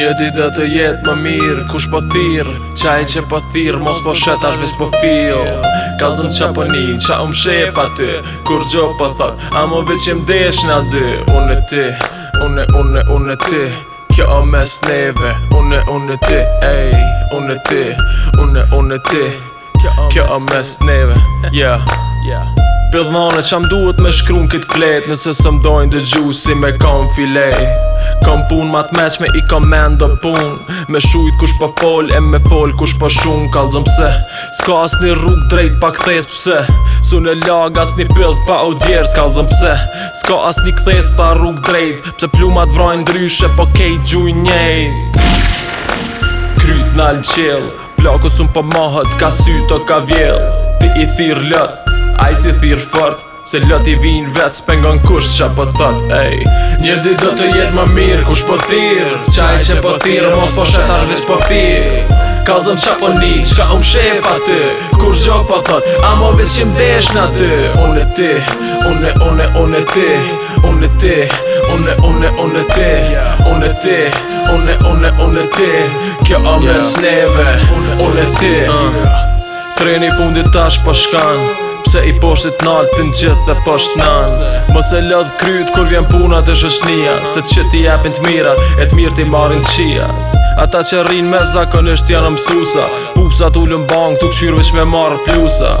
Një di dhe të jetë më mirë, kush po thirë Qaj që po thirë, mos po shetë ashtë vish po fio Kalëzëm qa po një, qa um shef aty Kur gjo po thot, a mo veq desh në dy Unë e ti, unë e unë e unë e ti Kjo o mes neve, unë e unë e ti Ej, unë e ti, unë e unë e ti Kjo o mes neve, yeah, yeah. Pjellmane që am duhet me shkrun kët flet Nëse së mdojnë dë gju si me kam filet Kam pun ma t'meq me i kam mendo pun Me shujt kush pa po fol e me fol kush pa po shun Kallëzëm pse s'ka as një rrug drejt pa këthes pse Su në lag as një pëllë pa o djerë pse s'ka as një këthes pa rrug drejt Pse plumat vrojnë dryshe po kejt gjuj njejt Kryt n'alë qill Plakus un po mahët ka syt o ka vjell Ti i thirë lët Aj si thirë fort Se lot i vinë vetë s'pengon kusht qa po thot ej. Një dit do të jetë më mirë kush po thirë Qaj që po thirë mos po shetash vish po firë Kalzëm qa po një qka um shef ty Kur gjo po thot a mo vish që na në aty Unë e ti, unë e unë e ti Unë e ti, unë e unë e ti Unë e ti, unë e unë e ti Kjo o mes neve, unë e ti uh. Treni fundit tash po shkanë Pse i poshtit naltin gjithë dhe posht nan Mos e lodh kryt kur vjen puna e shëshnia Se që ti jepin të mirat e të mirë ti marin të Ata që rrin me zakonisht janë mësusa Pupsa t'ullën bank t'u këshyrve që me marë pjusa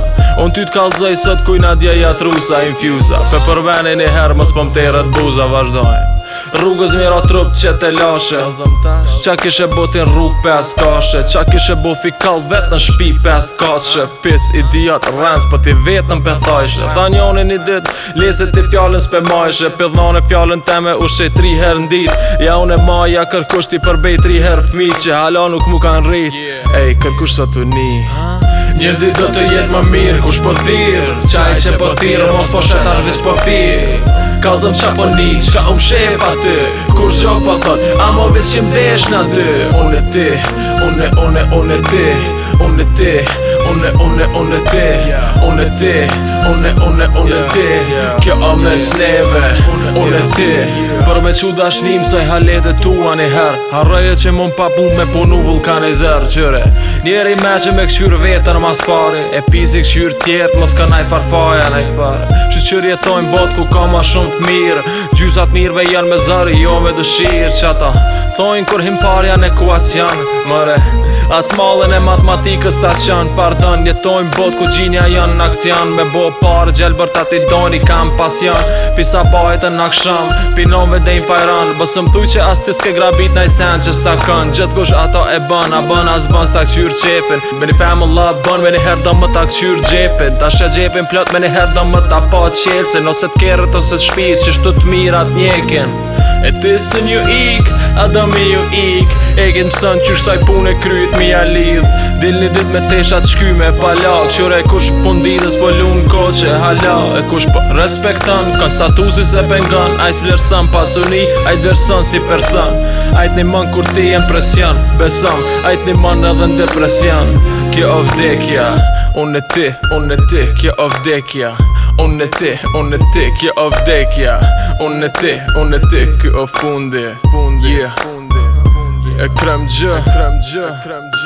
On ty t'kallëzaj sot kujna djeja trusa infusa Pe përveni e herë po mës pëm të erët buza vazhdojnë Rrugës mira trup që te lashe Qa kishe botin rrug pes kashe Qa kishe bo fikall vet në shpi pes kashe Pis idiot rrens për po ti vetën për thajshe Dha njoni një dit, lese ti fjallin s'pe majshe Pidhane fjallin teme u shi tri her në dit Ja unë maja kërkush ti përbej tri her fmi Që hala nuk mu kan rrit Ej, kërkush sa tu ni Një dit do të jetë më mirë, kush po thirë Qaj që po thirë, mos po shetash vis po firë Kalzëm qa po një, qka um shepa ty Kur zho pa thot, a mo vis qim desh na dy Unë e ti, unë e unë e unë e ti Unë e ti, unë e unë e unë e ti Unë e ti, unë e unë e unë e ti Kjo o me sneve, unë e ti Për me që dashnim së i halet e tu anë her Harëje që pa papu me punu vulkan e Njerë i meqe me me këqyrë vetër mas pari E pisi këqyrë tjetë mos ka naj farfaja naj farë Që qërë jetojnë bot ku ka ma shumë të mirë Gjysat mirëve janë me zërë, jo me dëshirë që ata Thojnë kur him parja në kuatës janë Mëre, As malën e matematikës t'as qënë pardën Jetojnë bot ku gjinja jënë akcion Me bo parë gjelë bërta t'i doni kam pasion Pisa pajet e nakshëm, pinon me dejnë fajran Bësëm thuj që as t'is ke grabit n'aj sen që s'ta kënë Gjëtë kush ata e bën, a bën as bën s'ta këqyrë qepin Me një family love bën, me një herë më t'a këqyrë gjepin Ta shë gjepin plët, me një herë më t'a pa qelë Ose t'kerët ose t'shpis, që shtu t'mirat njekin E t'is të një Ata me ju ik E ke mësën që shtaj pun e kryt mi a lidh Dil një dit me tesha të shky me palak Qure kush pun didës po lun ko hala E kush po respektan Ka statusi se pengan A i s'vlerësan pasuni A i t'vërësan si persan A i t'niman kur ti e presjan Besan A i t'niman edhe ndepresjan Kjo o vdekja Unë e ti Unë e ti Kjo o vdekja Unë e ti, unë e ti, kjo o vdekja Unë e ti, unë e ti, kjo o fundi Fundi,